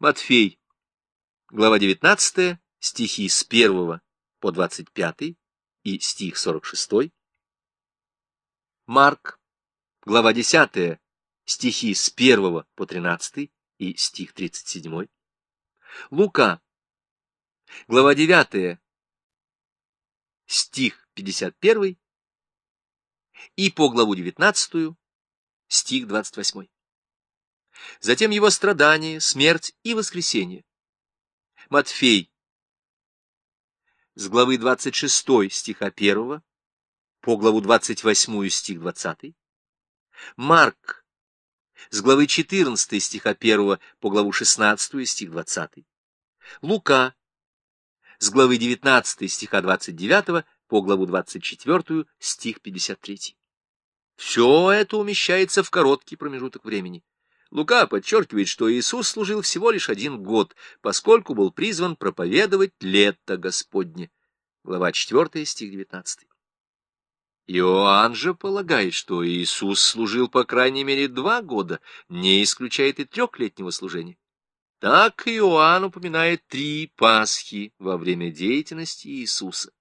Матфей, глава 19, стихи с 1 по 25 и стих 46. Марк, глава 10, стихи с 1 по 13 и стих 37. Лука, глава 9, стих 51 и по главу 19, стих 28. Затем его страдания, смерть и воскресение. Матфей, с главы 26 стиха 1 по главу 28 стих 20. Марк, с главы 14 стиха 1 по главу 16 стих 20. Лука, с главы 19 стиха 29 по главу 24 стих 53. Все это умещается в короткий промежуток времени. Лука подчеркивает, что Иисус служил всего лишь один год, поскольку был призван проповедовать лето Господне. Глава 4, стих 19. Иоанн же полагает, что Иисус служил по крайней мере два года, не исключает и трехлетнего служения. Так Иоанн упоминает три Пасхи во время деятельности Иисуса.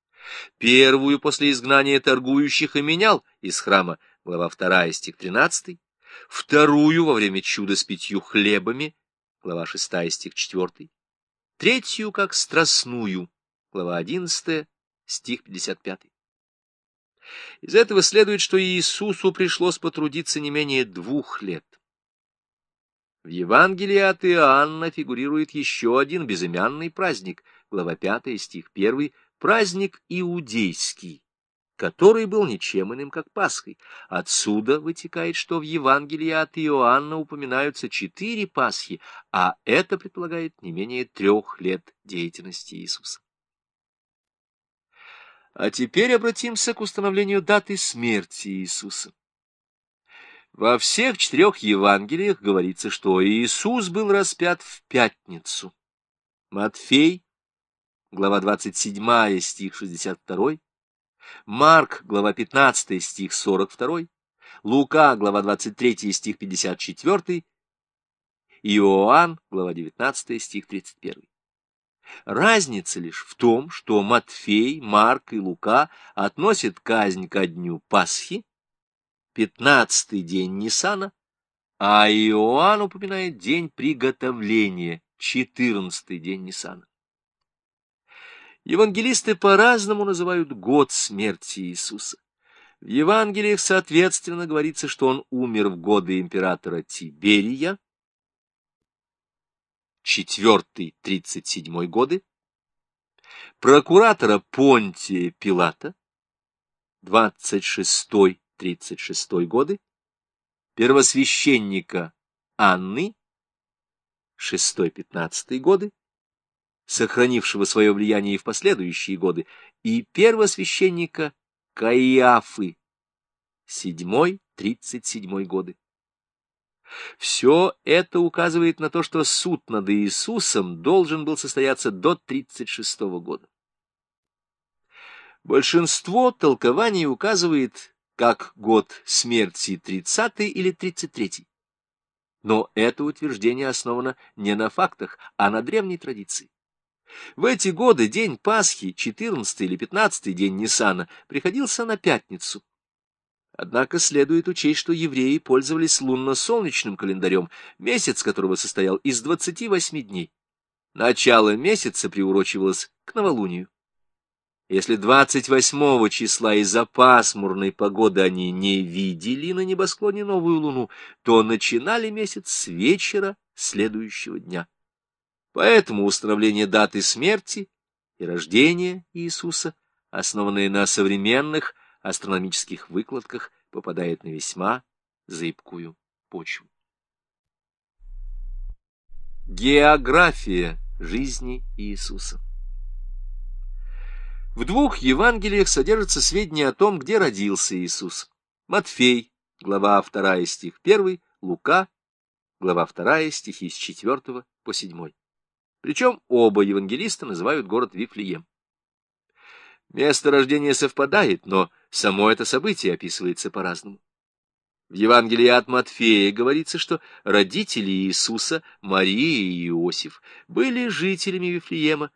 Первую после изгнания торгующих и менял из храма, глава 2, стих 13, вторую во время чуда с пятью хлебами, глава 6, стих 4, третью как страстную, глава 11, стих 55. Из этого следует, что Иисусу пришлось потрудиться не менее двух лет. В Евангелии от Иоанна фигурирует еще один безымянный праздник, глава 5, стих 1, праздник иудейский, который был ничем иным, как Пасхой. Отсюда вытекает, что в Евангелии от Иоанна упоминаются четыре Пасхи, а это предполагает не менее трех лет деятельности Иисуса. А теперь обратимся к установлению даты смерти Иисуса. Во всех четырех Евангелиях говорится, что Иисус был распят в пятницу. Матфей, глава 27, стих 62, Марк, глава 15, стих 42, Лука, глава 23, стих 54, Иоанн, глава 19, стих 31. Разница лишь в том, что Матфей, Марк и Лука относят казнь ко дню Пасхи, пятнадцатый день Нисана, а Иоанн упоминает день приготовления, четырнадцатый день Нисана. Евангелисты по-разному называют год смерти Иисуса. В Евангелиях, соответственно, говорится, что он умер в годы императора Тиберия, четвертый тридцать седьмой годы, прокуратора Понтия Пилата, двадцать шестой тридцать шестой годы, первосвященника Анны, шестой пятнадцатый годы, сохранившего свое влияние и в последующие годы, и первосвященника Каиафы, седьмой тридцать седьмой годы. Все это указывает на то, что суд над Иисусом должен был состояться до 36 года. Большинство толкований указывает как год смерти 30 или 33. Но это утверждение основано не на фактах, а на древней традиции. В эти годы день Пасхи, 14 или 15 день Ниссана, приходился на пятницу. Однако следует учесть, что евреи пользовались лунно-солнечным календарем, месяц которого состоял из 28 дней. Начало месяца приурочивалось к новолунию. Если 28 числа из-за пасмурной погоды они не видели на небосклоне новую луну, то начинали месяц с вечера следующего дня. Поэтому установление даты смерти и рождения Иисуса, основанные на современных астрономических выкладках попадает на весьма зыбкую почву. География жизни Иисуса В двух Евангелиях содержатся сведения о том, где родился Иисус. Матфей, глава 2, стих 1, Лука, глава 2, стихи с 4 по 7. Причем оба евангелиста называют город Вифлеем. Место рождения совпадает, но само это событие описывается по-разному. В Евангелии от Матфея говорится, что родители Иисуса, Мария и Иосиф, были жителями Вифлеема